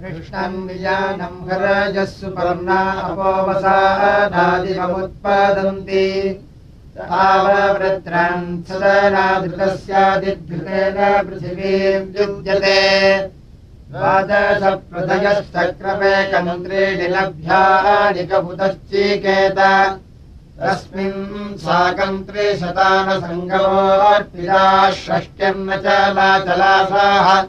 कृष्णम् विजानम् अपोवसानादिवमुत्पादन्ति आववृत्रान् सदनाधृतस्यादिधृतेन पृथिवीम् युज्यते द्वादशप्रदयश्चक्रमेकमन्त्रीणि लभ्यानिकभुतश्चीकेत तस्मिन् साकम् त्रिशतानसङ्गमोऽर्पिता षष्ट्यम् न चलाचलासाः।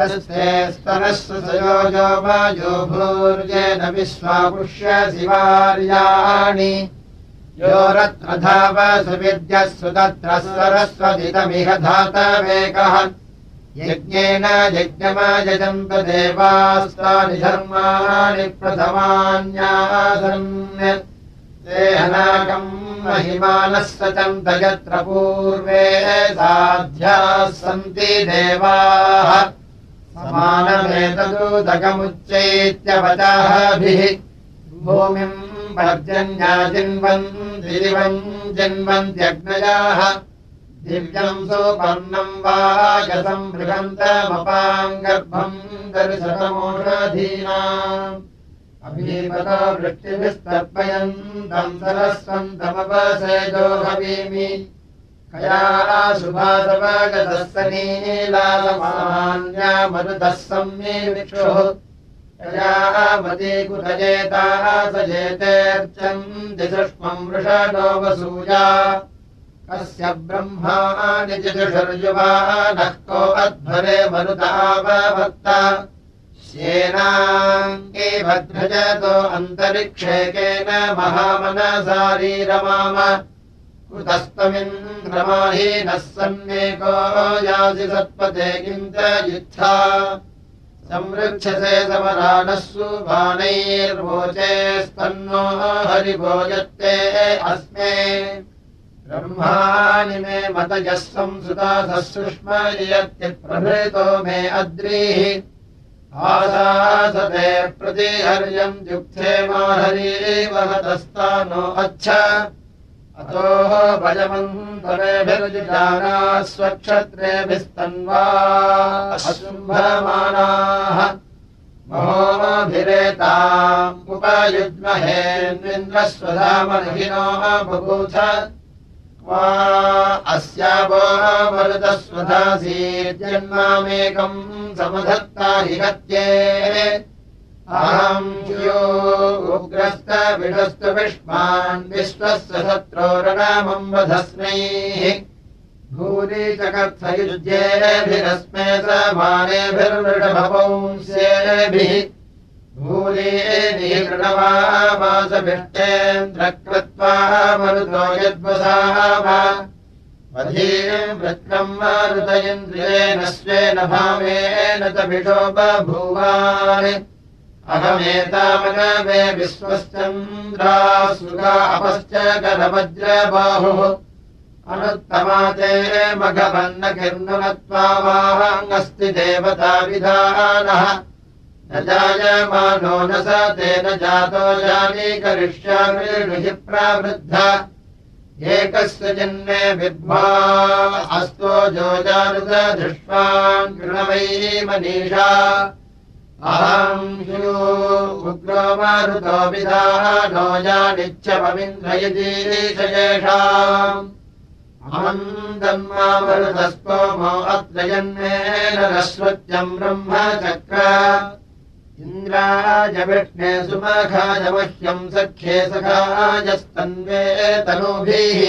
यस्ते स्तनः सयोजो वाजो भूर्येन विश्वापुष्य शिवार्याणि। योरत्र धाव सुविद्यः तत्र सरस्वतितमिह धातवेकः। यज्ञेन यज्ञमायजन्त देवास्तानि धर्माणि प्रथमान्यासन् महिमानः सचन्त यत्र पूर्वे साध्याः सन्ति देवाः। समानमेतदूदकमुच्चैत्यवचाभिः भूमिम् पर्जन्याजिन्वन् दिवम् जिन्वन्त्यग्नयाः दिव्यम् सोपर्णम् वा गतम् बृहन्तमपाम् गर्भम् दर्शनमोषधीना वृष्टिभिस्तर्पयन्तम् सरस्वन्तमपसेजो भवीमि कया मरुतः सम्मीविक्षुः कया मती कुतजेताः स जेतेऽर्चम् दिसुष्मम् वृषणो वसूया। कस्य ब्रह्माणि जिजुषर्युवा नः को अध्वरे मरुतावभक्त भद्रजतो अन्तरिक्षेकेन महामनसारीरमाम कुतस्तमिन्द्रमाहीनः सन्नेको यासि सत्पते किञ्च युत्था संरक्षसे समराणः सुबाणैर्वोचे स्तन्नो हरिभोजत्ते अस्मे। ब्रह्माणि मे मतयः संसुतासः सुष्मयत्यप्रभृतो मे अद्रीः आशासते प्रतिहर्यम् युक्ते माहरीवहतस्तानो अच्छ। अतोः भजमन्तरेभिर्जाना स्वक्षत्रेभिस्तन्वा शुम्भमानाः महोभिरेताम् उपयुज्महेन्द्रस्वधामर्हिनो बभूथ क्वा अस्यावो मरुतस्वधासीर्जन्मामेकम् समधत्ता हि गत्ये अहम् यो उग्रस्तविषस्तु विष्मान् विश्वस्य शत्रोरणामम् वधस्मैः। भूरि च कर्थयुज्येभिरस्मे समानेभिर्वृषभवंस्येभिः भूरेणीकृणवासभिष्टेन्द्र कृत्वा मरुतो मारुतयन्द्रियेण स्वेन भावेन च विषो बभूवान्। अहमेतामनवे विश्वश्चन्द्रा सुगा अपश्च करवज्रबाहुः अनुत्तमाते किर्नुनत्वावाहङ्गस्ति देवताविधानः न जायमानो न स तेन जातो जानी करिष्यामि प्रावृद्ध। एकस्य जन्मे विद्वा अस्तो जोजानुद दृष्ट्वान् कृणवै मनीषा। अहम् ह्यो उग्रो मारुतो विधाः नो जानिच्छममिन्द्रयतीशेषाम् अमन्दन्मामरुतस्तोमो अत्र जन्मेन रश्रुत्यम् ब्रह्म चक्र इन्द्राय विष्णे सुमखाय मह्यम् सख्ये सखायस्तन्वे तनूभिः।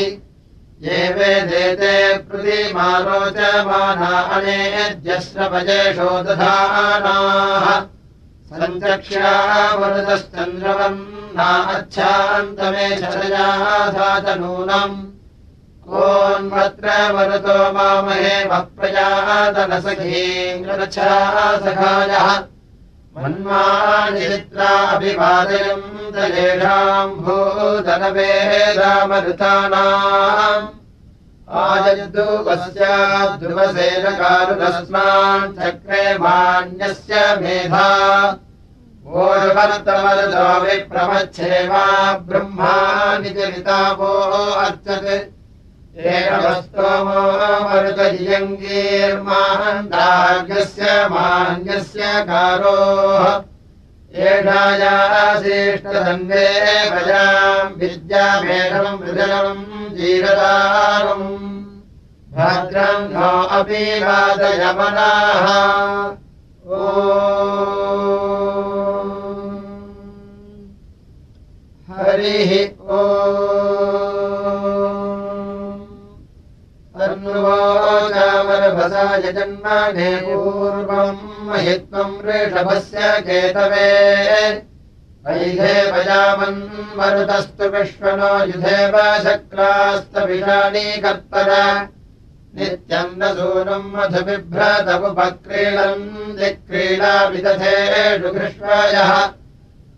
ये वेदेते प्रतिमारोचमाना अनेद्यस्रपजेषो दधानाः। सञ्चक्ष्या वरुतश्चन्द्रवन्ना अच्छान्तमे शरजाधातनूनम् कोऽन्वत्र वरुतो मामहे वप्रजातनसखीङ्गच्छा सखायः मन्मानिचित्राभिवादयम् दयेषाम् भूतनवेदामरुतानाम् आजयतु पश्चाद्ध्रुवसेनकारुतस्मान् चक्रे मान्यस्य मेधा। विप्रमच्छेवा ब्रह्मानि चरितापो अर्चत् मरुतयङ्गीर्मान्दार्गस्य मान्यस्य कारोः एषायाश्रेष्ठधन्वे भजाम् विद्यामेषम् मृदलम् जीरदारम् भद्रम् नो अपि वादयमनाः। ओ। हरिः ओ र्वसा यजन्माने पूर्वम् महित्वम् वृषभस्य केतवे। भजामन् मरुतस्तु विश्वनो युधेव शक्रास्तविषाणी कर्तर नित्यम् न सूनम् मधुबिभ्रतमुपक्रीडम् दिक्रीडा विदधेषु कृष्णायः।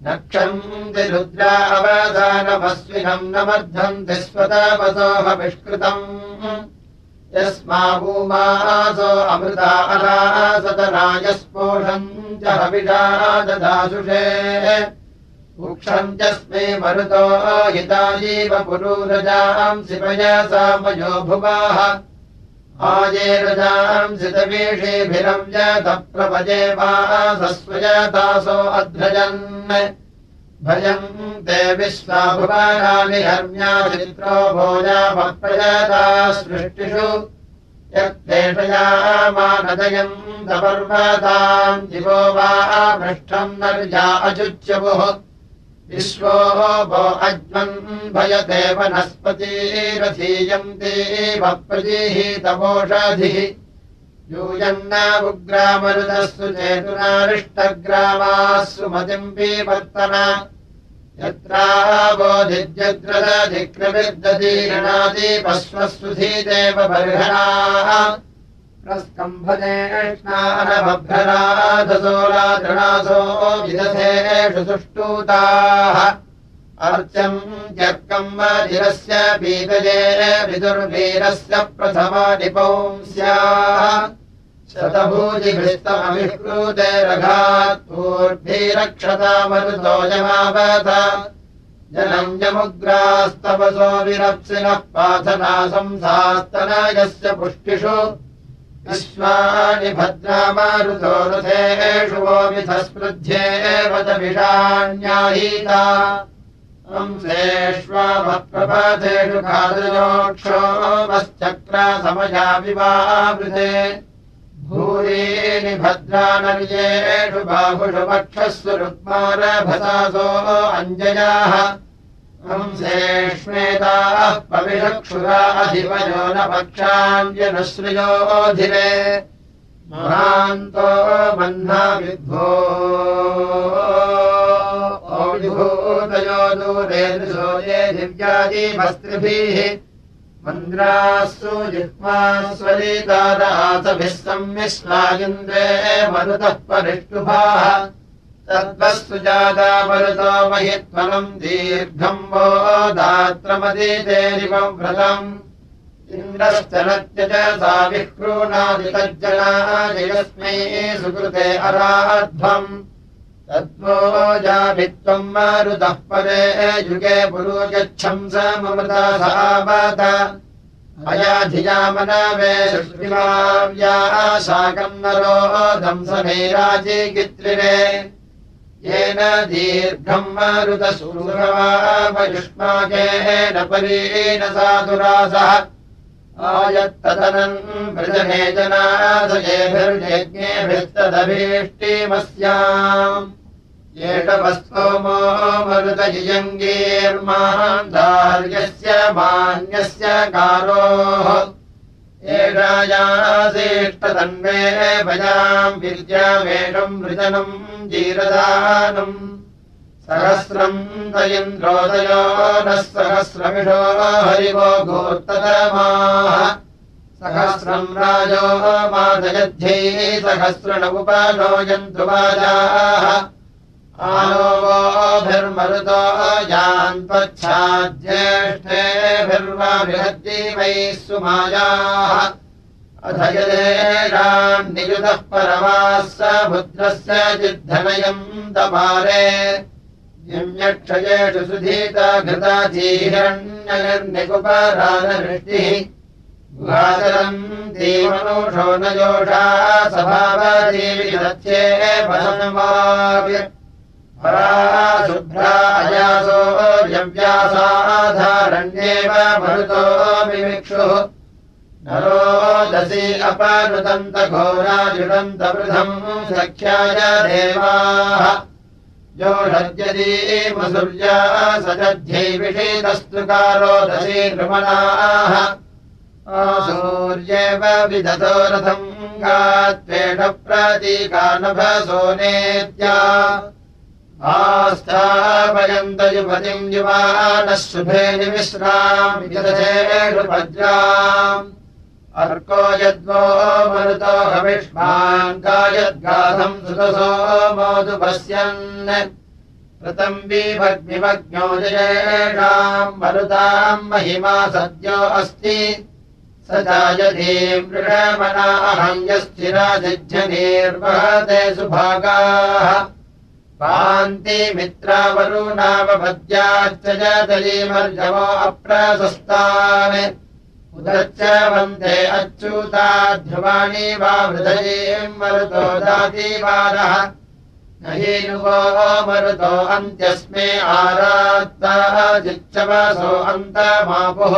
नक्षन्ति रुद्रा अवधानमस्विनम् न मध्यन्ति स्वतपसोऽहविष्कृतम् यस्मा भूमासो अमृता अलासतरायस्पोषम् च हविषा ददासुषे। वृक्षन्त्यस्मै मरुतो हिताजीव पुरूरजाम् शिपयसा मयो भुवाः। आजेरजाम् सितवीषीभिरम् च तप्रपजे वा सस्वजतासो अध्रजन् भयम् ते विश्वाभुवानानि हर्म्या चित्रो भोजामप्रजाता सृष्टिषु। यत्तेषयामानदयम् तपर्वताम् दिवो वा पृष्ठम् नर्या अजुच्यवुः विश्वो भो अज्मन् भयते वनस्पतिरथीयन्ति वप्रजीहितमोषधिः यूयन्नामुग्रामरुदस्सु चेतुनारिष्टग्रामास्सु मतिम् पीवर्तन यत्राबोधिद्यद्रदधिक्रविर्दधीरणादिपश्वस्सुधीदेव बर्हणाः। प्रस्कम्भदेष्णानभ्रराधसोलादृणासो विदधेषु सुष्टूताः अर्चम् त्यर्कम् वजिरस्य पीतजे विदुर्वीरस्य प्रथमा निपौंस्याः। शतभूजिभिस्तमभिष्कृते रघात्पूर्भिरक्षता मरुतोजमावत जनम् यमुग्रास्तवसो विरप्सिनः पाथना संसास्तनयस्य पुष्टिषु। विश्वानि भद्रामारुतो रथेषु वो विधस्पृध्येव च विषाण्याहीता अंसेष्वामप्रपथेषु कादयोक्षोमश्चक्रासमया विवावृते। भूरीनि भद्रानर्येषु बाहुषु वक्षस्व रुक्मारभसासो अञ्जयाः। हंसेष्मेताः पविषक्षुराधिवयो न पक्षाञ्जनश्रियोधिरे महान्तो बह्ना विद्भो विभूतयो दृशो ये दिव्यादिवस्त्रिभिः मन्द्रासु जिह्वास्वरितारासभिः संमिश्रायन्द्रे मरुतः परिष्टुभाः तद्वस्तु जाता मरुतो महित्वनम् दीर्घम् वो दात्रमदीतेरिवम् व्रतम्। इन्द्रश्च नत्य च सा विक्रूणादितज्जनादियस्मै सुकृते अराध्वम् तद्वोजाभित्वम् मारुतः परे युगे पुरोगच्छम् स ममता सावत अयाधियामनवे सृष्टिमाव्याः शाकम् नरो दंसमेराजीगित्रिरे येन दीर्घम् मारुतसूरवामयुष्माकेन परीन साधुरासः आयत्तदनम् व्रजने जनादयेभिर्यज्ञेभिस्तदभीष्टिमस्याम् एषवस्तोमो मरुतयङ्गीर्मान्दार्यस्य मान्यस्य कारोः एषायासेष्टतन्वे भजाम् विद्यामेषम् वृजनम् जीरदानम् सहस्रम् तयन्द्रोदयो नः सहस्रमिषो हरिवो गोत्तमाः सहस्रम् राजो मादयध्यै सहस्रणमुपानो यन्तुवाजाः वोभिर्मरुतो यान्त्वच्छाज्येष्ठेभिर्वा बृहद्दीवैः सुमायाः अथ यदेषाम् नियुतः परमाः स भुद्रस्य चिद्धनयम् दपारे निम्यक्षयेषु सुधीता घृता धीरण्यनिर्निकुपरानवृष्टिः देवनोषो न योषा सभावदेविदत्ये परा शुभ्रायासो यव्यासाधारण्येव मरुतो विमिक्षुः। नरो दशि अपनुदन्तघोराजुदन्तवृथम् सख्याय देवाः। जोषद्यदीमसूर्या सजध्यै विषेदस्तुकारो दशी नृमणाः। सूर्येव विदतो रथम् गात्वेण प्रतीकानभसोनेत्या आस्थापयन्त युवतिम् युवानः शुभे निविश्रामिजसेणुपज्राम् अर्को यद्वो मरुतो हविष्मान् गायद्गाधम् सुतसो मोदुपश्यन्। विभग्निमग्न्यो जयेषाम् मरुताम् महिमा सद्यो अस्ति। स जायधीम् वृषमनाहम् यस्थिराजिज्झनीर्वहते सुभागाः जलीमर्जवो अप्रशस्तान् उदच्च वन्दे अच्युता ध्रुवाणि वा हृदयीम् मरुतो दातिवारः न हि नुवो मरुतो अन्त्यस्मे आरात्तः जिच्छवसो अन्तमापुः।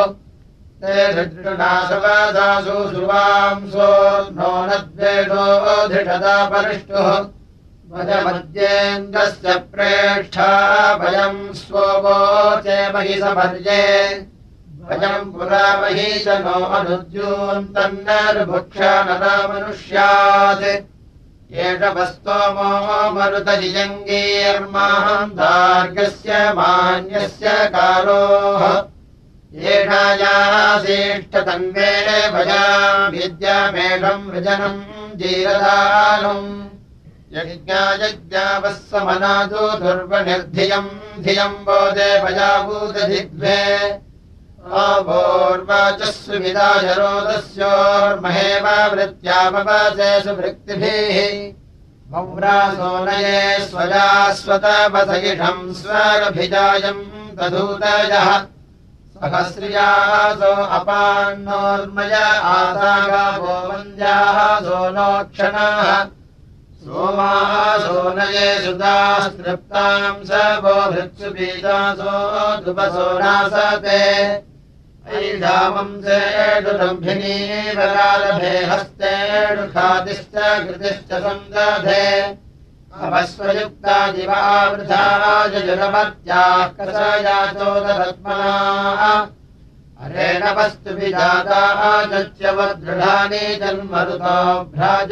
ते धृणासवदासु सुवांसो नो न द्वेषो धृषदा परिष्टुः वजमद्येन्द्रस्य प्रेष्ठा वयम् स्वोचे महि समर्ये वयम् पुरा मही च नो अनुद्यून्तन्नर्भुक्ष नरमनुष्यात् एष वस्तोमो मरुतजिजङ्गीर्मान्दार्गस्य मान्यस्य कारोः। एषायासेष्ठतन्वे भजाम् विद्यामेषम् वृजनम् जीरदानम् यज्ञायज्ञावः समनादो दुर्वनिर्धियम् धियम् बोधे भजाभूतधिग्वे आवोर्वाचः सुविदाजरोदस्योर्महेव वृत्त्यामवासे सुभृक्तिभिः। मौरासोनये स्वजास्वतपसयिषम् स्वरभिजायम् तदूतयः। सहस्रियासो अपान्नोर्मय आसागावो वन्द्याः सोनोक्षणाः। सोमाः सुदास्तृप्ताम् स वो भृत्सु बीजासो दुपसो नासते। ऐषामम् सेडुरम्भिनीवरारभे हस्तेडु खादिश्च कृतिश्च सन्दधे अपस्वयुक्ता दिवावृथाजजुरमत्याः कसयाचोदरत्मनाः अरेण वस्तुभिजाता चच्यवदृढानि जन्मरुतो भ्राज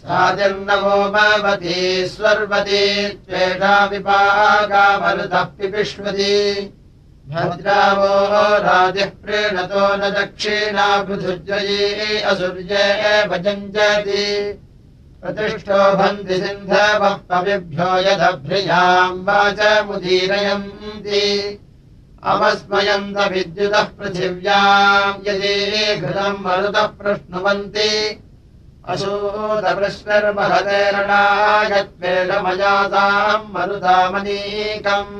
साजन्नवो भवती स्वर्वती त्वेषा विपागामरुतः पिपिष्वती। भद्रावो राजिः प्रीणतो न दक्षिणा पृथुजयी असुर्ये भजञ्जति प्रतिष्ठो भन्ति सिन्धवः पविभ्यो यदभ्रियाम् वाचमुदीरयन्ति अवस्मयन्त विद्युतः पृथिव्याम् यदि घृतम् मरुतः प्रश्नुवन्ति अशूतपृष्णर्महतेरणायत्वेषमजाताम् मरुतामनीकम्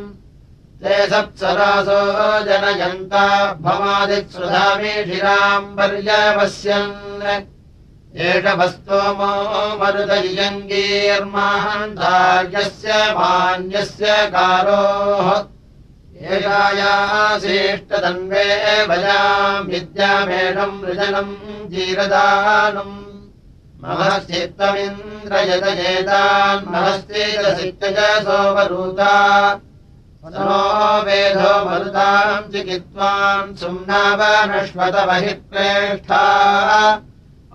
ते सप्सरासो जनयन्ता भवादित्सुधामीषिराम् पर्यवस्यन् एष वस्तोमो मरुतयङ्गीर्मान्धार्यस्य मान्यस्य कारोः एषायासेष्टतन्वे भजाम् विद्यामेषम् वृजनम् जीरदानम् महश्चित्तमिन्द्रयतयेतान् महश्चेतसित्यजसोऽवरूता नो वेधो मरुताम् चिकित्वाम् सुम्नावनश्वतमहिप्रेष्ठा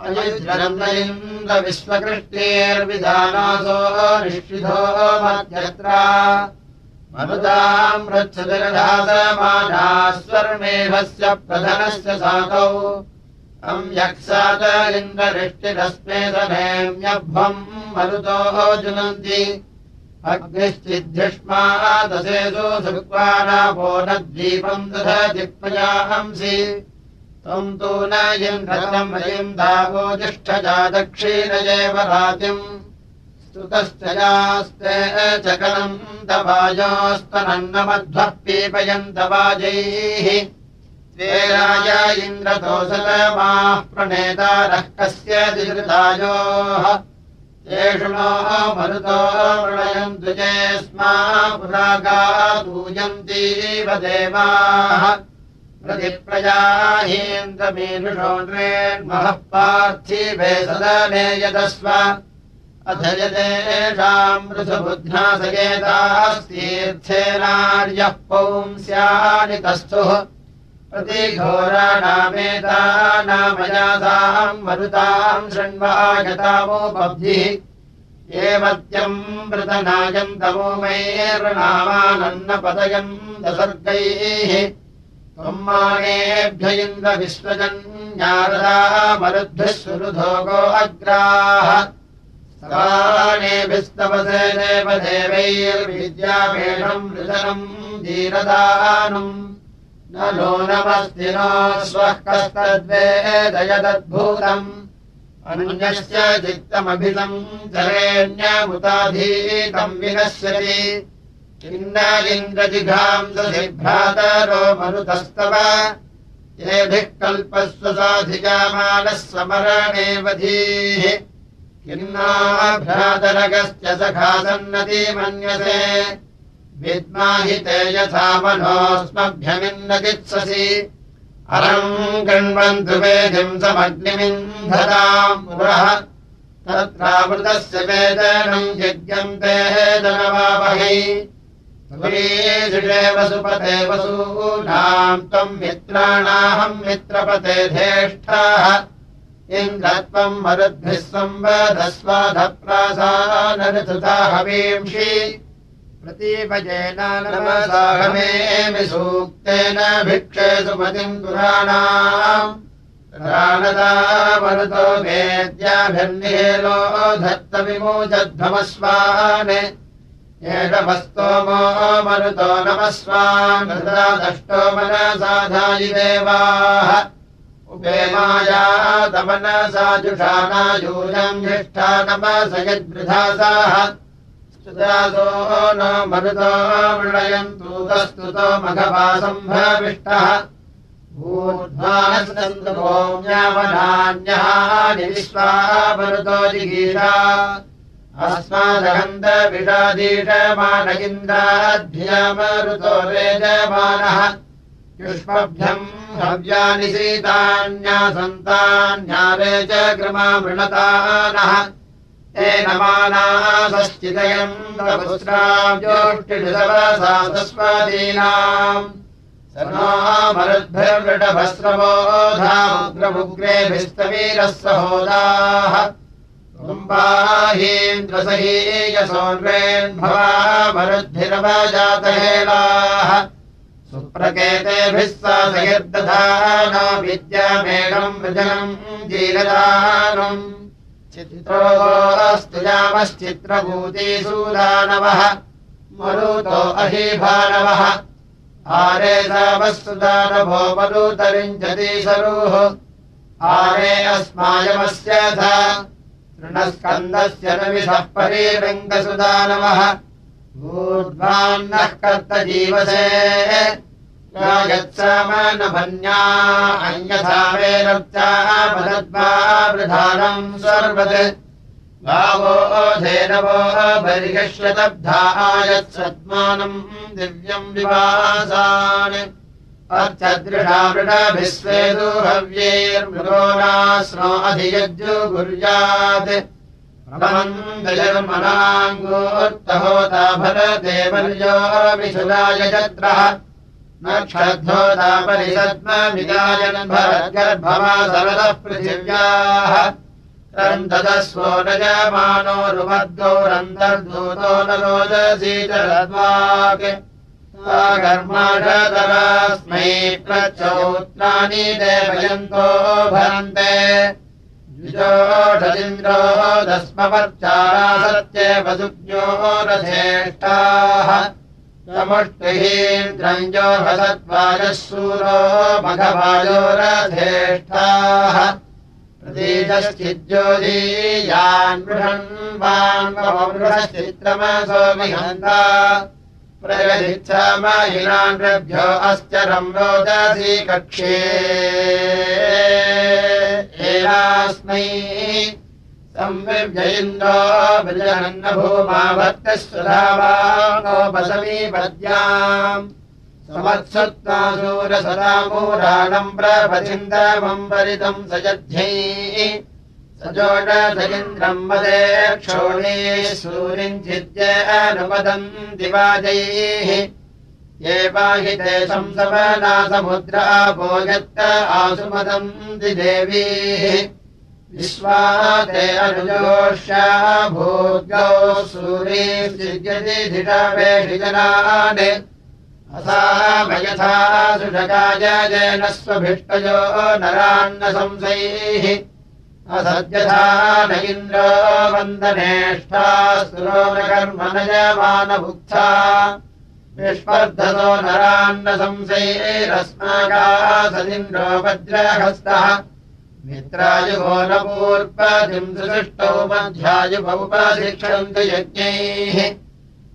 अयुज्रन्द्रविश्वकृष्टेर्विधानासो निष्ठितो मध्यत्रा। मनुताम् रक्षमानास्वर्मेघस्य प्रधनस्य साकौ अम् यक्सात इन्द्रवृष्टिरस्मे सनेम्यभ्वम् मरुतोः जुनन्ति। अग्निश्चिद्धिष्मादशेषु सुक्वारापो न द्वीपम् दधति प्रजाहंसि। त्वम् तु न इन्द्रतम् दावो जिष्ठजा दक्षिणयेव रातिम्। स्तुतश्च यास्ते चकलम् दवायोस्तनन्नमध्वः पीपयन्तवाजैः राजा इन्द्रतोसलमाः प्रणेतारः कस्य दिहृतायोः येषु मरुतो प्रणयन्तु चे स्मा पुरागादूयन्तीव देवाः। प्रतिप्रजाहीन्द्रमीनुषो नृन्महः पार्थिवे सदने यदस्व। अथ यदेषाम् मृषबुध्नासकेतास्तीर्थेनार्यः पौंस्यानि तस्थुः प्रतिघोराणामेतानामयासाम् मरुताम् शृण्वागतामोपब्धिः एवत्यम् मृतनायन्तमो मेर्नामानन्नपदयम् दसर्गैः त्वम् मानेभ्य इन्द्रविश्वजन्यारदा मरुद्भिः सुरुधोगो अग्राः। स्तवानेभिस्तवसे देवदेवैर्विद्यापेषम् मृदनम् धीरदानम् न नो नमस्ति नो स्वः कस्तद्वेदयदद्भूतम् अन्यस्य चित्तमभितम् चरेण्यमुताधीतम् विनश्यति। किन्न इन्द्रजिघांसि भ्रातरो मरुतस्तव। येभिः कल्पस्व साधिजामानः समरणेवधीः किन्नाभ्रातरगश्च सखासन्नति मन्यसे विद्माहि ते यथा मनोऽस्मभ्यमिन्नचित्ससि अरम् गृण्वन्तु वेदिम् समग्निमिन्धताम् पुरः। तत्रामृतस्य वेदनम् यज्ञन्ते दनवावहै वसुपते वसूनाम् त्वम् मित्राणाहम् मित्रपते धेष्ठाः। इन्द्रत्वम् मरुद्भिः संवधस्वाधप्रासानऋतुता हवींषि भिक्षे सुमतिम् मरुतो वेद्याभिर्निहेलो धत्तविमोचध्वमस्वान्। एषमस्तोमो मरुतो नमस्वान्। दष्टो मनसाधायि देवाः। उपेमाया तमनसाजुषानायूयम् ज्येष्ठा नमस यद्वृधासाः न मरुतो मृणयन्तु तस्तुतो मघवासम्भविष्टः ऊर्ध्वानस्तन्तु भोम्यावनान्यः निविश्वा मरुतो जिगीषा अस्मादहन्तविषादीशमान इन्द्राध्यामरुतो रेजमानः। युष्मभ्यम् हव्यानि सीतान्या सन्तान्यारे च क्रमा मृणतानः तेन मानासश्चिदयम् तस्वादीनाम् सर्वामरुद्भिर्वृढभस्रवोधामुग्रमुग्रेभिस्तवीरः सहोदाः कुम्बाहीन्द्रसहीयसोन्वेन्भवा मरुद्भिरवजातहेलाः सुप्रकेतेभिः सा सयर्दधानो विद्यामेघम् वृजनम् जीरदानम् चित्रोऽस्तु यामश्चित्रभूतिसूदानवः मरुतो अहीभानवः आरे सावस्तुदानभो मरुतरिञ्चति सरुः। आरे अस्मायमस्य तृणस्कन्दस्य नविषः परीरङ्गसुदानवः ऊर्ध्वान्नः कर्त जीवसे यत्सामनभन्या अन्यथा वेरप्त्यापदद्वा वृधानम् सर्वत्। गावो धेनवो यत्सद्मानम् दिव्यम् विवासान्। अर्चदृढा मृडभिस्वेदो हव्यैर्मृगो नास्नो अधियज्जुगुर्यात् प्रबन्धजर्मनाङ्गोत्तहोता भरदेवर्यो विशुलाय चत्रः नक्षद्धोतापरिषद्ममिदायन् भरद्गर्भवा सरदः पृथिव्याः रन्ददस्वो न जमानो रुमद्गौरन्तर्धूतो न रोदसीतरद्वाक् कर्माषतरास्मै प्रचौत्राणि देवयन्तो भरन्ते। सत्येव सुज्ञो रथेष्टाः समुष्टिहीन्द्रञ्जो हसत्वाजः सूरो प्रतीतश्चिज्योतीयान् बृहन् वाङ्गमृहश्चित्रमसो विहन्ता। प्रगतिच्छामहिनान्भ्यो अश्चरम् रोदसी कक्षे। एनास्मै संविव्ययिन्द्रो विजयन्न भूमा भक्तः सुधावानोपसमीपद्याम् समत्सत्त्वासूरसदामूराणम् प्रपचिन्दमम् वरितम् सजध्यैः सजोडसगिन्द्रम् मदे क्षोणे सूरिम् चिद्य अनुपदम् दिवाजैः ये पाहिते संसवनासमुद्रा भोजत्त आसुमदम् दिदेवीः विश्वाते भोगौ सूरीर्जिद्यति धिषावेषिजनान् असामयथा सुषकाय स्वभिष्टयो नरान्न संशैः असद्यथा न इन्द्रो वन्दनेष्ठा सुरो न कर्म नयमानभुक्था विष्पर्धतो नरान्न संशैरस्माकासदिन्द्रो वज्रहस्तः न सुसृष्टौ मध्यायुगौपशिक्षन्तु यज्ञैः।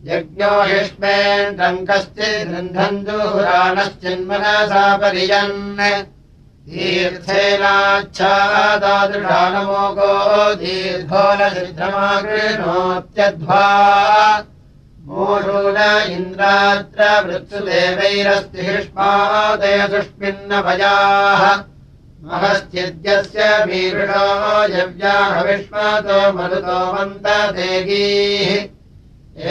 यज्ञो युष्मेन्द्रम् कश्चिन्धन्दुराणश्चिन्मनसा परिजन्। तीर्थेनाच्छादादृशानमोगो दीर्घोलसिद्धमागृणोत्यध्वा मोषून इन्द्रात्र वृत्सुदेवैरस्ति युष्मादयसुष्मिन्न भयाः महश्चिद्यस्य मीरुषो यव्याहविष्मातो मरुतो मन्तदेगीः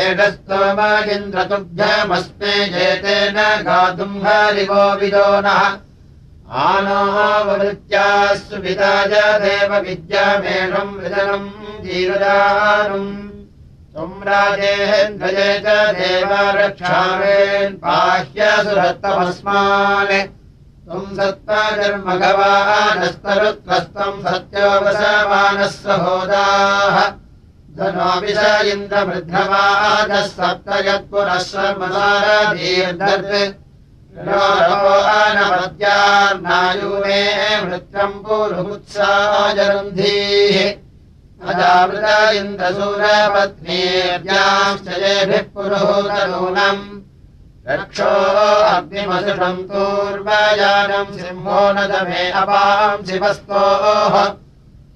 एतस्तोमागिन्द्रतुभ्यमस्मे जेतेन गातुम् हरिवो विदो नः। आनोवृत्याः सुविदाय देव विद्यामेषम् विदनम् जीवदानम् त्वम् राजेन्द्रजे च देव रक्षामेन् पाह्यसुरत्तमस्मान् त्वम् सत्त्वजर्मघवानस्तरुत्रस्तम् सत्योपसमानः सहोदाः धनोऽपि स इन्द्रवृद्धवादः सप्त यत्पुरः सर्वसारधीर्दर्नवद्यार्नायुमे मृत्यम् पूर्वमुत्साजरन्धीः अजावृत इन्द्रसूरपत्नीर्याश्चयेभिः पुरोहूतनूनम् रक्षो अग्निमसुषम् पूर्वजानम् सिंहो न दमे अपाम् शिवस्तोः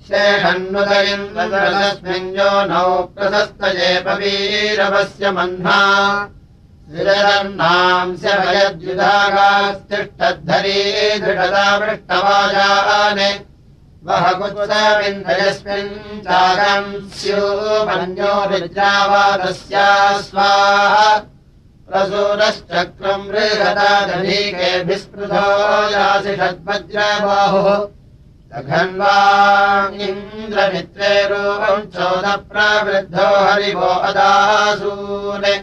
शेषन्नुदयिन्द्रस्मिञ्जो नौ प्रशस्तजेपवीरवस्य मह्ना। विरन्नांस्य भयद्युधागास्तिष्ठद्धरी दृढतापृष्टवाजाने वह कुत्समिन्द्रयस्मिन् चागम् स्योमन्यो विद्रावादस्या स्वाहा प्रसूरश्चक्रम् बृहता दधीकेऽभिस्पृधो यासि सघन्वा इन्द्रमित्रे रूपम् चोदप्रवृद्धो हरिवो अदासूने।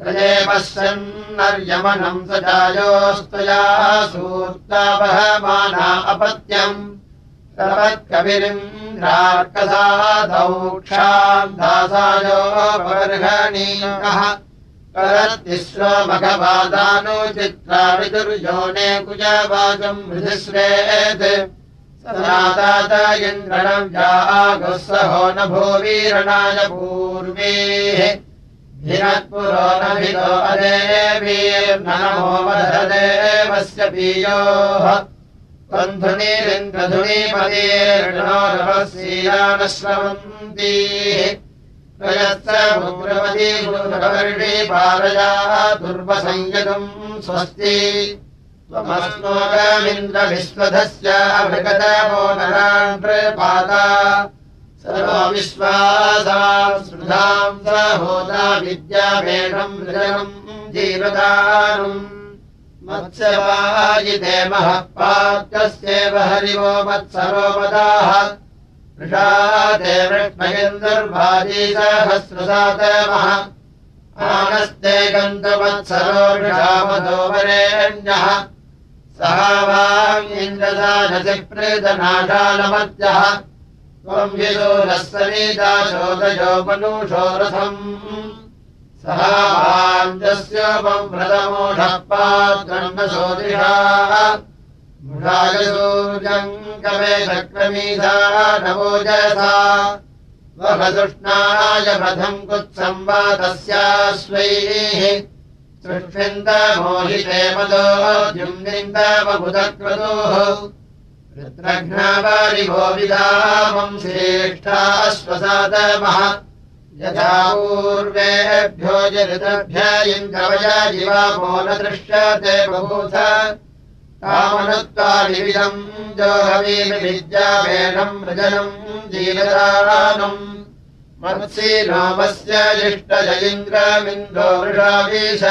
प्रजे पश्यन्नर्यमनम् स जायोस्तया सूर्तावहमाना अपत्यम् सर्वत्कविरिन्द्रार्कसाधौक्षाम् दासायोपबर्हणीयः करतिश्वमघवादानुचित्राविदुर्योने कुजवाचम् मृधिश्रेत् सनातात इन्द्रणम् जागुः सहो न भूवीरणाय पूर्वेः। धिनत्पुरो न भितो अदेवीर्नमो वधदेवस्य पीयोः। बन्धुनीरिन्द्रधुनीपदीर्णोरवस्यीया न दुर्वसंयतम् स्वस्ति। त्वमस्मोगमिन्द्रविश्वधस्य भृगतमो नरान् प्रपाता। सर्वो विश्वासाम् स्मृधाम् स होता विद्याभेषम् मृजनम् जीवदानम्। मत्स्यवायिते महः पात्यस्येव हरिवो मत्सरोपदाः वृषा ते वृष्मयन्दुर्भाजी सहस्रसातमः मानस्ते गन्तवत्सरोषामदोपरेण्यः सः वाङ्गिन्द्रदानसिप्रेतनाशालमत्यः त्वम् विदोरः सनीता शोदयो मनुषो रथम् सः वाञ्जस्योपम् व्रतमोषः पात्रन्नसोदिषाः मृषायसूर्यम् कवे चक्रमीधा नवोजसा वभदुष्णाय पथम् कुत्सम् वा तस्याश्वैः सृष्विन्दमोहिते मदो द्युम्निन्दवबुधक्रतोः रुद्रघ्नावारिभो विदामम् श्रेष्ठाश्वसादमः यथा पूर्वेभ्यो जऋतभ्य इन्द्रवया जिवापो न दृश्यते बभूथ कामनुत्वादिविदम् जोहवीविद्याभेदम् मृजनम् जीवदानम् जिष्टजयिन्द्रमिन्द्रो वृषावीश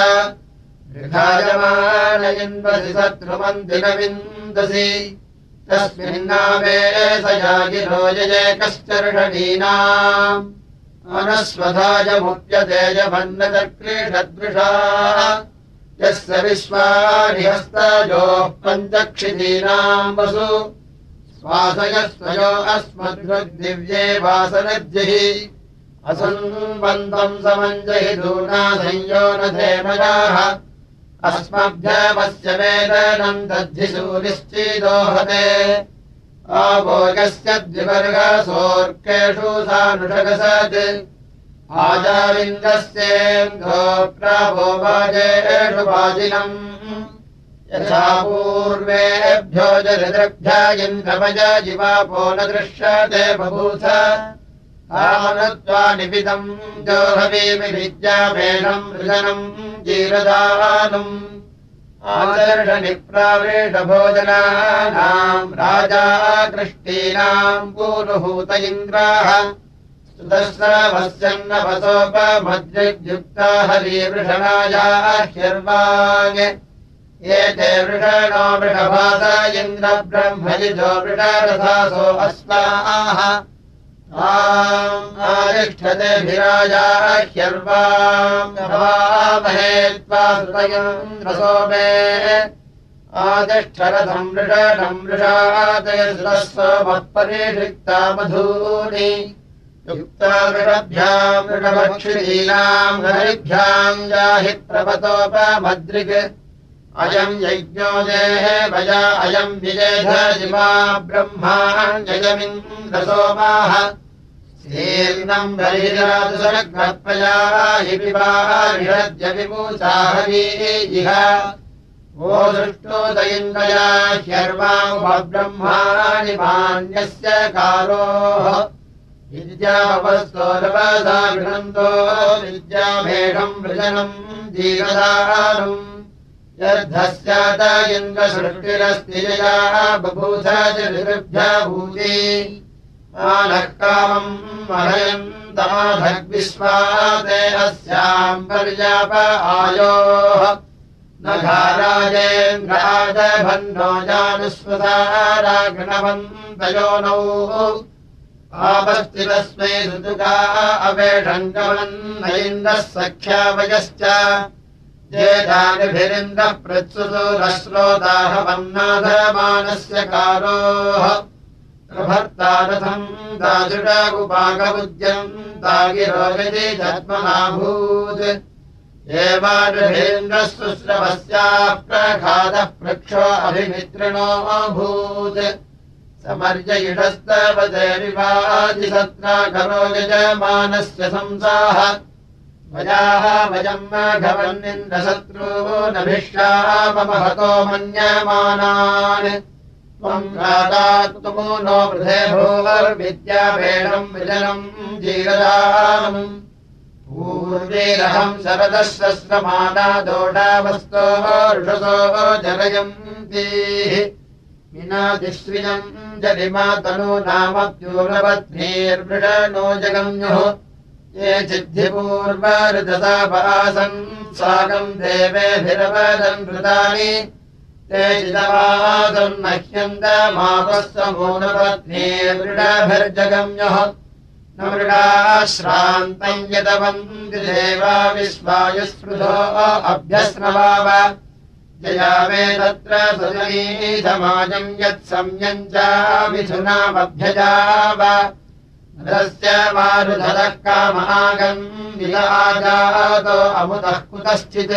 विधायमान इन्वसि शत्रुमन्दिनविन्दसि तस्मिन्नामे स यजे कश्चर्षणीनाम् अनस्वधाय मुप्यतेजभन्नचक्रीषदृषा यस्य विश्वानिहस्तयोः पञ्चक्षितीनाम् वसु स्वासयस्वयो अस्मद्वग्दिव्ये वासनज्जिः असम्बन्धम् समञ्जहि दूना संयो न धेमयाः अस्मभ्यमस्य वेदनम् दद्धिसूनिश्चिदोहते आभोगस्य द्विवर्गसोऽर्केषु सानुषगसत् आजाविन्दस्येन्दो प्राभो वाजेषु वाजिनम् यथा पूर्वेभ्यो जरद्रभ्य इन्द्रमय जिवापो न दृश्यते बभूथ। आमनत्वा निपितम् जोहवीमि विद्यामेनम् मृदनम् जीरदानम् आदर्शनिप्रावेशभोजनानाम् राजा कृष्टीनाम् पूरुहूत इन्द्राः सुदस्रवस्यन्नपसोपमद्युक्ता हरिवृषणाया ह्यर्वाङ् एते वृषणो वृषभास इन्द्रब्रह्मजिजो वृषरथासो अस्माः आरिष्ठतेभिराजा ह्यर्वामहे त्वा सुतयम् रसोमे आदिष्ठरथम् वृषणम् वृषादयसुरस्वमत्परिषिक्ता मधूनि वृषभक्षिणीनाम् हरिभ्याम् जाहि प्रपतोपमद्रिक्। अयम् यज्ञो देः वया अयम् विजेध जिमा ब्रह्माण्ययमिन्द्रसोमाः शीर्णम् बलिरादुसरग्रपया हि पिबाहिषद्य विभूताहरी इह वो दृष्टोदयिन्द्रया ह्यर्वामुपब्रह्माणि मान्यस्य कारोः विद्यापस्तोरपदा गृहन्तो विद्याभेषम् वृजनम् जीवदानम् यद्धस्यात इन्द्रसृष्टिरस्ति यया बभूथ भूति मानः कामम् महयन्तमाधग्विश्वाते अस्याम् पर्याप आयोः न घाराजेन्द्राजभन्नो जानुस्वतारागणवन्तयोनौ आपस्ति तस्मै ऋतुका अवेषङ्गमन्न इन्द्रः सख्यावयश्च। जेतानिभिरिन्द्रः प्रत्सुतोरश्रोदाहवन्नाथमानस्य कारोः। प्रभर्तारथम् जन्मनाभूत्। एवानिभिरिन्द्रः सुश्रवस्याः प्रघातः पृक्षो अभिमित्रिणोऽभूत् समर्य करो यजमानस्य संसाः वयाः वयम् घवन्निन्द्रशत्रूः नभिष्यामहतो मन्यमानान्। त्वम् रातात्मो नो वृधे भूवर्विद्याभेणम् विजनम् पूर्वीरहम् शरदः शस्त्रमाना दोषावस्तो ऋषसो जरयन्तीः विनादिश्रियम् जरिमा तनो नामप्यूरपत्नीर्वृषणो जगम्युः। ये चिद्धिपूर्वऋतसापासन् साकम् देवेभिरवदन् कृतानि ते चिदवासम् मह्यन्तमापः समूनपत्नीर्वृडाभिर्जगम्युः श्रान्तम् यतवन्ति देवा विश्वायुस्पृधो अभ्यस्रवाव जया मे तत्र सुजनीधमाजम् यत्संयम् मिथुनामभ्यजाव रस्य मारुधरः कामागम् विलाजातो अमुतः कुतश्चित्।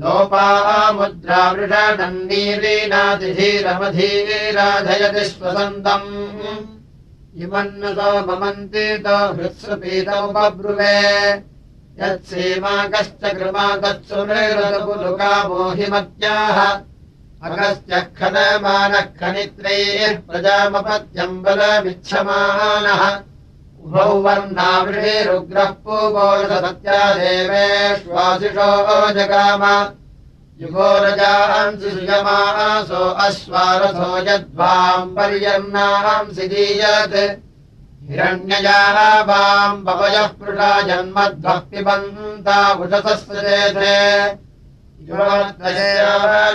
लोपामुद्रावृषदण्डीरीनातिधीरमधीराधयति स्वसन्तम् इमन्नतो ममन्तीतो हृत्सुपीतौ बब्रुवे यत्सीमाकश्च कृमाकत्सुनैरतपुलुका मोहिमत्याः अगश्च खनमानः खनित्रैः प्रजामपत्यम् बलमिच्छमानः उभौ वर्णावृषेरुग्रः पूवोषसत्या देवेष्वासिषो जगाम युगोरजांसि सुयमासो अश्वारथो यद्वाम् पर्यन्नांसि दीयत् पवयः पृषा जन्मध्वः पिबन्ता उषसस्रेथे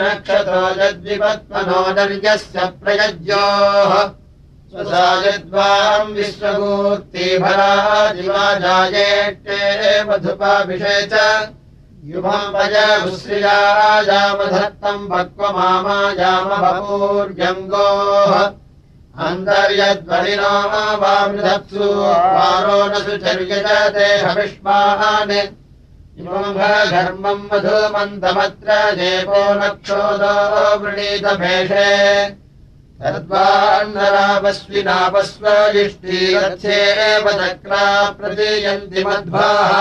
नक्षतो यद्विपत्मनो नर्यस्य प्रयज्योः यद्वाम् विश्वमूर्तिभरा दिवा जायेष्टे मधुपाभिषे च। युवामयश्रियाजामधत्तम् भक्वमामायामभूर्यङ्गोः वारो न सुचर्यजते हविष्मान् इमम् घर्मम् मधुमन्तमत्र जेपो नक्षोदो वृणीतभेषे सर्वान्नरापस्विनापस्वयिष्ठीरथ्येव चक्रा प्रतीयन्ति मध्वाः।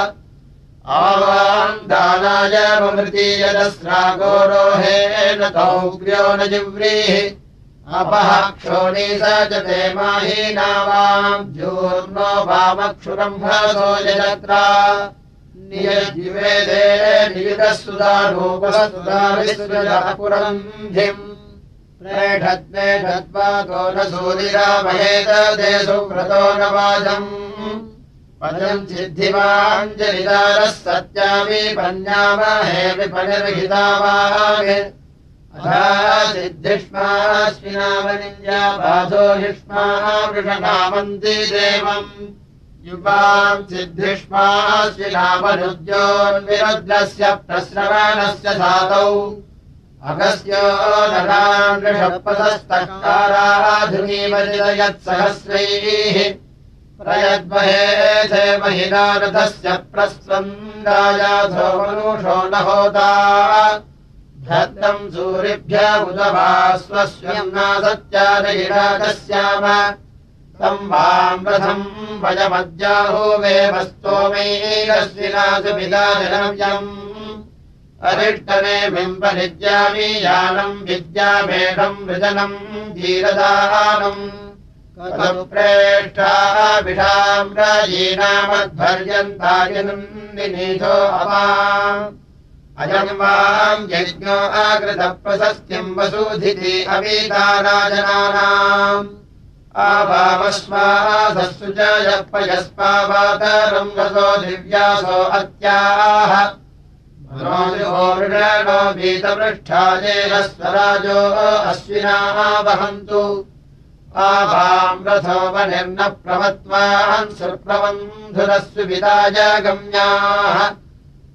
आवान् दानाय ममृतीयदस्रागोरोहेण तौग्र्यो न जिव्रीः अपः क्षोणी स च ते माहीनावाम् ज्योर्नो वामक्षुरम् भसो यजत्रा। नियजिवेदे नियुतः सुदारूपसुदापुरम् प्रेषद्वेषद्वातो न दे सुव्रतो न वाजम् पदम् सिद्धिवाञ्जलिदारः सत्यामि पन्यामहे विपनिर्हितावान् सिद्धिष्माश्विनामनिन्द्या देवम्। युवाम् सिद्धिष्माश्विनामनुद्योन्विरुद्रस्य प्रस्रवणस्य धातौ अगस्यो नरान्षपदस्तकाराधुनीवयत्सहस्रैः प्रयद्महे महिलारथस्य प्रस्वन्दायाधो मनुषो न होता भद्रम् सूरिभ्य स्वस्यम् नासत्यादयिरागस्याम तम् वाम् रथम् पिता जनव्यम्। अरिष्टने बिम्बनिज्यामि यानम् विद्यामेढम् वृजनम् धीरदानम् प्रेष्ठाभिषाम् राजीनामध्वर्यन्तायनुन्दो अवाम् अयम् वाम् यज्ञो आकृतप्रशस्त्यम् वसूधिति अवीता राजनानाम् च यः पयस्पावातरम् रसो दिव्यासो अत्याह। नो भीतपृष्ठायेन स्वराजो अश्विनाः वहन्तु। आभाम् रथो वनिर्न प्रमत्वान् सुप्रबन्धुरस्सु विदाय गम्याः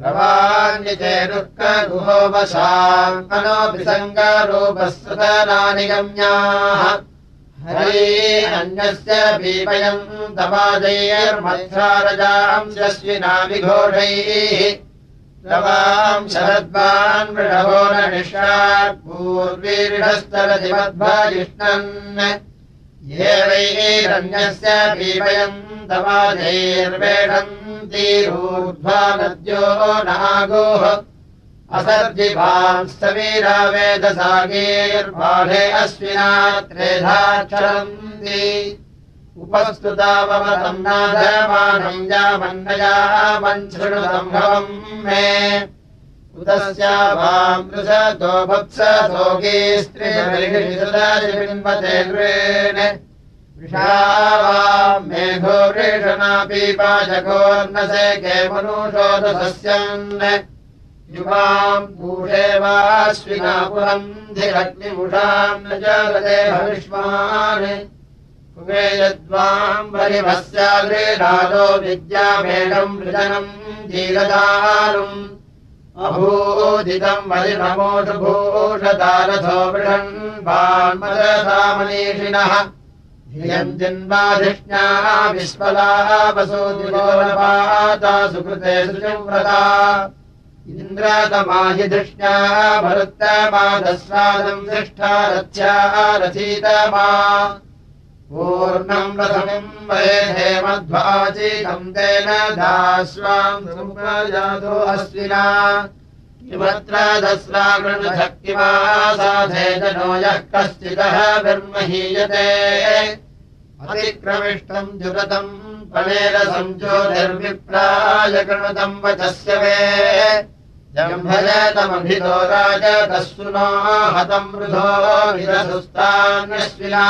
प्रवान्यचेरुर्कगुहो वशाङ्कनोऽभिसङ्गरूपः सुतनानि गम्याः हरे अन्यस्य भीमयम् तवाजैर्मध्यारजाम् यस्विना विघोषैः रवाम् शरद्वान् मृढवो न निष्यात् पूर्वीरिढस्तरधिमद्भाजिष्णन् ये वैरन्यस्य भीमयम् तवाजैर्वेषन्तीरूर्ध्वा नद्यो नागोः असर्जिभांस्तवीरा वेदसागीर्बाढे अश्विना त्रेधाक्षरन्ति उपस्तुतावतम् नाधमानम् यामन्नया मञ्छृणुसम्भवम् मे। उदस्या वामृषतो भत्सोगी स्त्रीमते वृषा मेघो के मनुषोदसस्यन् युवाम् पूषे वाश्विना पुरन्धिरग्निमुषाम् न जगते भविष्मान्। कुमे यद्वाम् वरिभस्याग्रेराजो विद्यामेघम् वृजनम् जीलदारुम् अभूदितम् वरिणमोषभूषदारथो वृषन् वान्मदसामनीषिणः जिन्वाधिष्ण्याः विस्मलाः वसोदिलोलपाता सुकृते सुचिव्रता। इन्द्रातमाहिधिष्ण्याः भरुत्तमादस्वादम् दृष्टा रथ्याः रथीतमा। पूर्णम् रथमिम् वये हेमध्वाचीकम् तेन दास्वाम् जातो अश्विना किमत्र साधे जनो यः कश्चिदः ब्रह्महीयते अतिक्रमिष्टम् जुगतम् पणेरसम् ज्योतिर्विप्राय कृणतम् वचस्य वे। जम्भयतमभितो राज कस्सुनो हतम् वृधो विरसुस्तान्यश्विना।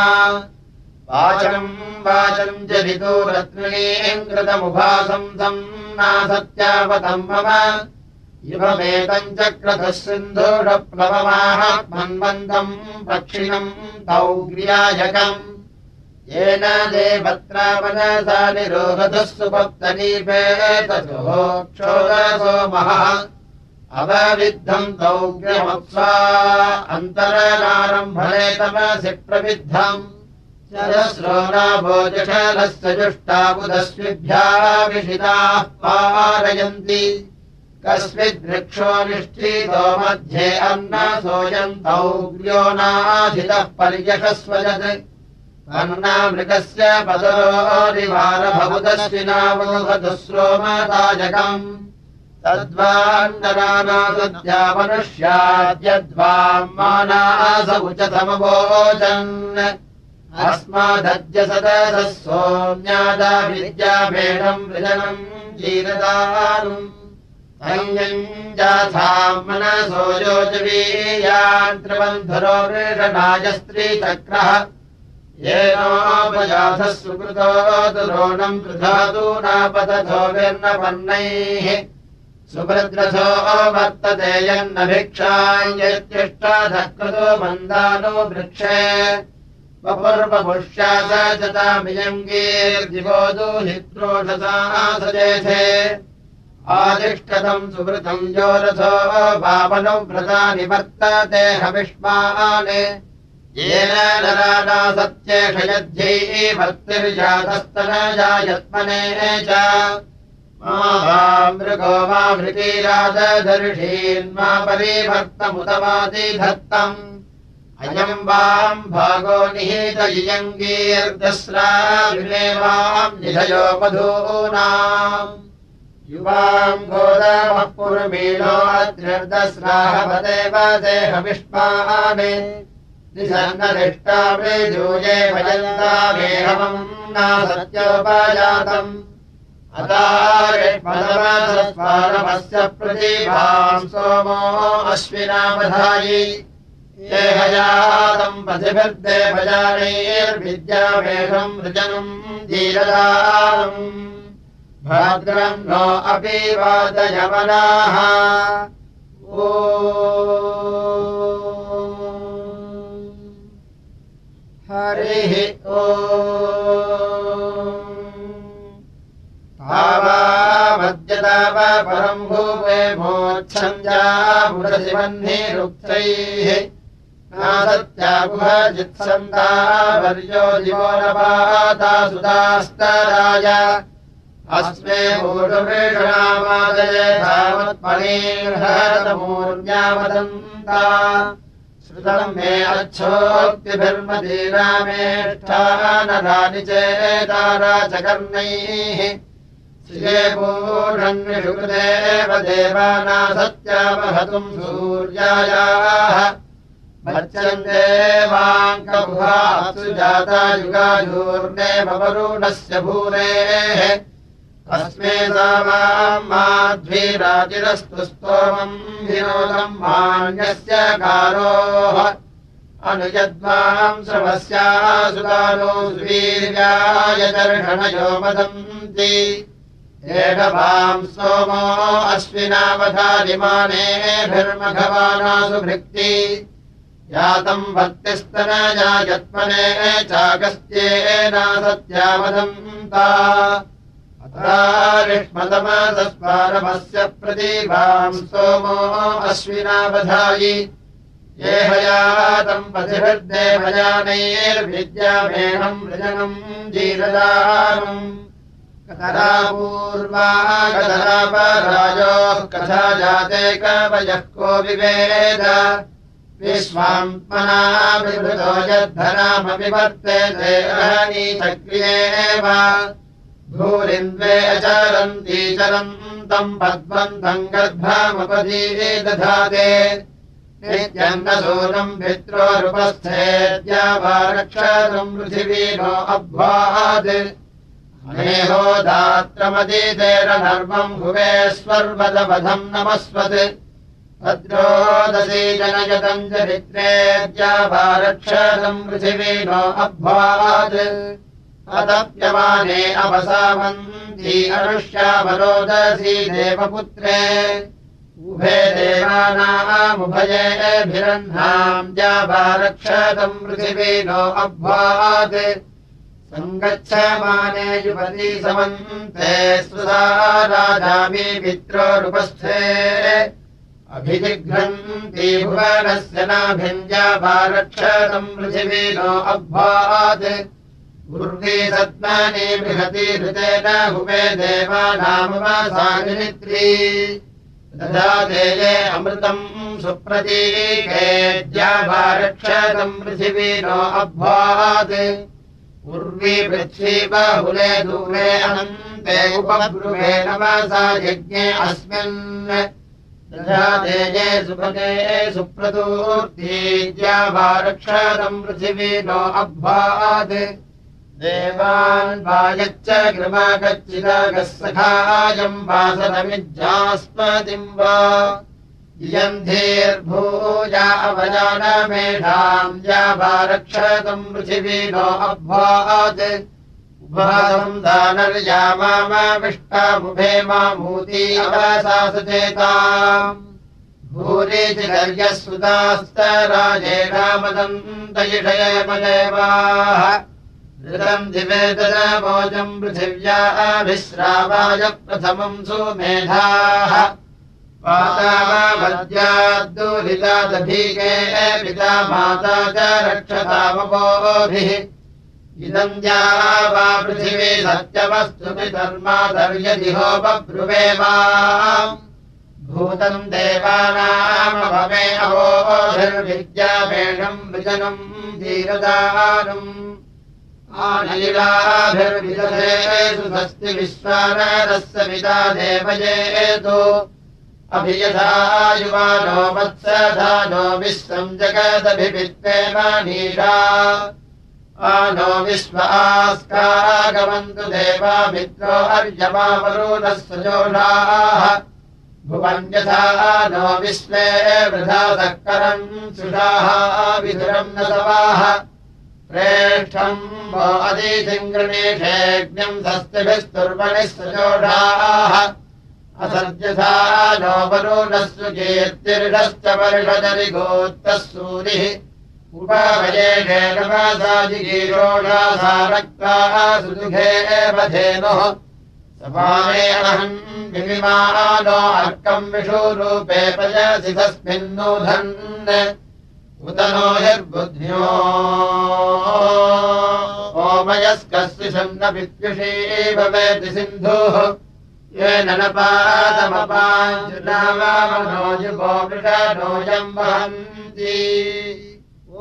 वाचम् वाचम् जरितो रत्नीम् कृतमुभासम् तम् नासत्यापतम् मम इवमेतम् चक्रतः मन्वन्तम् पक्षिणम् तौ क्रियायकम् येन देवत्रावनसा निरोहतः सुपप्तनीपे ततो क्षोदसोमः अवविद्धम् तौ ग्रमप्सा अन्तरनारम्भणे तमसि प्रविद्धम्। शरस्रोणाभोजशलस्य जुष्टाबुदस्विभ्याभिषिताः पारयन्ति कस्मिद्वृक्षो निष्ठीतो मध्ये अन्नसोऽयन्तौ ग्र्योनाधितः पर्यशस्वजत् अन्नामृगस्य पदरोनिवारभवुदस्विनावोहदुश्रोमताजकम् तद्वान्नरानासद्या मनुष्याद्यद्वाम् मानास उचतमवोचन् अस्मादद्य सदसः सोम्यादाभिद्याभेदम् वृजनम् जीरदानुम् मनसो योजवीयान्त्रबन्धुरो वृषणाय स्त्रीचक्रः येनोपजाथः सुकृतो दुरोणम् कृधातु नापतथो सुभद्रथो वर्तते यन्न भिक्षायत्यष्टाधः कृतो मन्दानो वृक्षे। वपुर्वपुष्या स जतामियङ्गीर्दिवोदूहित्रोषसा सजेथे आदिष्टतम् सुवृतम् जोरथो भावनो व्रता निवर्तते हविष्मान्। येन नराणा सत्येष यद्ध्यैः भक्तिर्जातस्तनजायत्मने च मृगो मा भृतीराजदर्शीन्मा परिभक्तमुदवादिधत्तम् अयम् वाम् भागो निहित इयङ्गीर्दस्राविमेवाम् निधयो मधूनाम् युवाम् जूये भजन्तामेहमम् नासत्योपजातम् अतारिष्मदमस्य प्रतिभाम् सोमो अश्विनावधायि। ये हयातम् पथिभिर्देवजानैर्विद्यामेषम् वृजनम् जीरदानम् भद्रम् नो अपि वादयमनाः ओ हरिः ओ भावामद्यताव परम् भूवे मोच्छन्द्या पुरशिवह्निरुक्तैः नासत्यागुहजित्सन्ता वर्यो दिवो न सुतास्तराय अस्मे तावत्पणीर्हतमूर्ण्यावदन्ता श्रुतम् मे अच्छोक्तिभिर्मदीरामेष्ठानराणि चेताराचकर्णैः श्रिये पूषण्यशुकृदेव देवाना सत्यावहतुम् सूर्यायाः। भर्चन्देवाङ्कभुवासु जाता युगाजूर्णे भवरूढस्य भूरेः अस्मे सामाम् माध्वीराजिरस्तु स्तोमम् विनोदम् मान्यस्य कारोः। अनुजद्वाम् श्रवस्याः सुदानो सुवीर्याय दर्शनयो वदन्ति। एकभाम् सोमो अश्विनावधारिमानेभिर्मघवानासु भृक्ति। यातम् भक्तिस्तनयायत्मने चागस्त्येना सत्यावदन्ता अतारिष्मतमसस्मारमस्य प्रतीभाम् सोमो अश्विनावधायि। ये हयातम् पथिभिर्देवयानैर्विद्यामेहम् वृजनम् जीरदानम् कथरापूर्वा कथरापराजोः कथा जाते कवयः को विवेद। विश्वात्मनाभिभृतो यद्धरामपि वर्तेते अहनीचक्रियेव भूरिन्द्वे गर्भामपदीरे दधाते नित्यन्नसूनम् पित्रोरुपस्थेद्या वा रक्षतम् पृथिवीनो अभ्वात् अनेहो दात्रमदीतेन धर्मम् भुवेश्वर्वदवधम् नमस्वत्। भद्रोदशी जनयतम् चरित्रेद्या वा रक्षतम् पृथिवीनो अभ्वात् अतप्यमाने अवसामन्ती अनुष्यावरोदसी देवपुत्रे। उभे देवानामुभयेभिरह्नाम् जाभारक्षतम् पृथिवीनो अभ्वात् सङ्गच्छमाने युवती समन्ते सुधा राजामि पित्रोरुपस्थे अभिजिघ्रन्ति भुवनस्य नाभिञ्जाभारक्षतम् पृथिवीनो अभ्वात् गुर्वी सत्मानि बृहति हृतेन हुवे देवानामवासानित्री तदा देये अमृतम् सुप्रतीकेद्याभारक्षतम् पृथिवीनो अभ्वात् उर्वी पृथ्वी बाहुले दूरे अनन्ते उपब्रुवे नवासा यज्ञे अस्मिन्। तदा देये सुपदे सुप्रतूर्तीद्याभारक्षतम् पृथिवीनो अभ्वात् देवान् वायच्च कृमागच्चिदागः सखायम् वासनमिज्जास्पतिम् वा। इयम् धीर्भूया अवजानमेधाम् जाभारक्षतम् पृथिवीनो अभ्वात्। उभासम् दानर्यामाविष्टामुभे मामूती अवसासचेताम् भूरि चिगर्यः सुतास्तराजेनामदन्तयिषयमदेवाः ऋतम् दिवे तदामोजम् पृथिव्या अभिश्रावाय प्रथमम् सुमेधाः पातामद्याद्दूरितादभीके पिता माता च रक्षतामपोभिः इदम् द्या वा पृथिवी सत्यवस्तु पितर्माधर्यदिहो बभ्रुवे वा। भूतम् देवानामभवे अवोभिर्विद्यामेषम् विजनम् धीरदानम् आनीलाभिर्विदधेषु स्वस्ति विश्वानरस्य पिता देवयेतु। अभियथा युवानो वत्सधानो विश्वम् जगदभिवित्ते मनीषा आनो विश्वास्कागमन्तु देवा मित्रो अर्यमावरुणः सजोषाः भुवन्यथा नो विश्वे वृथा सक्करम् सुषाः विधुरम् न सवाः प्रेष्ठम् वो अदीतिम् गृणीषेऽग्निम् सस्तिभिस्तुर्वणिः सजोषाः असद्यथा नो वरुणस्व कीर्तिर्षश्च वर्षदरिगोत्तः सूरिः रक्ताः सुदुघे धेनुः समाने विविमानो अर्कम् विषुरूपे पयसि तस्मिन्नूधन् उत नो यर्बुद्ध्यो ओमयस्कस्य सन्न विद्युषी भवेति सिन्धुः। येन न पादमपाञ्जुनावामनो युगो वृषणोऽयम् वहन्ति। ओ